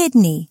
kidney.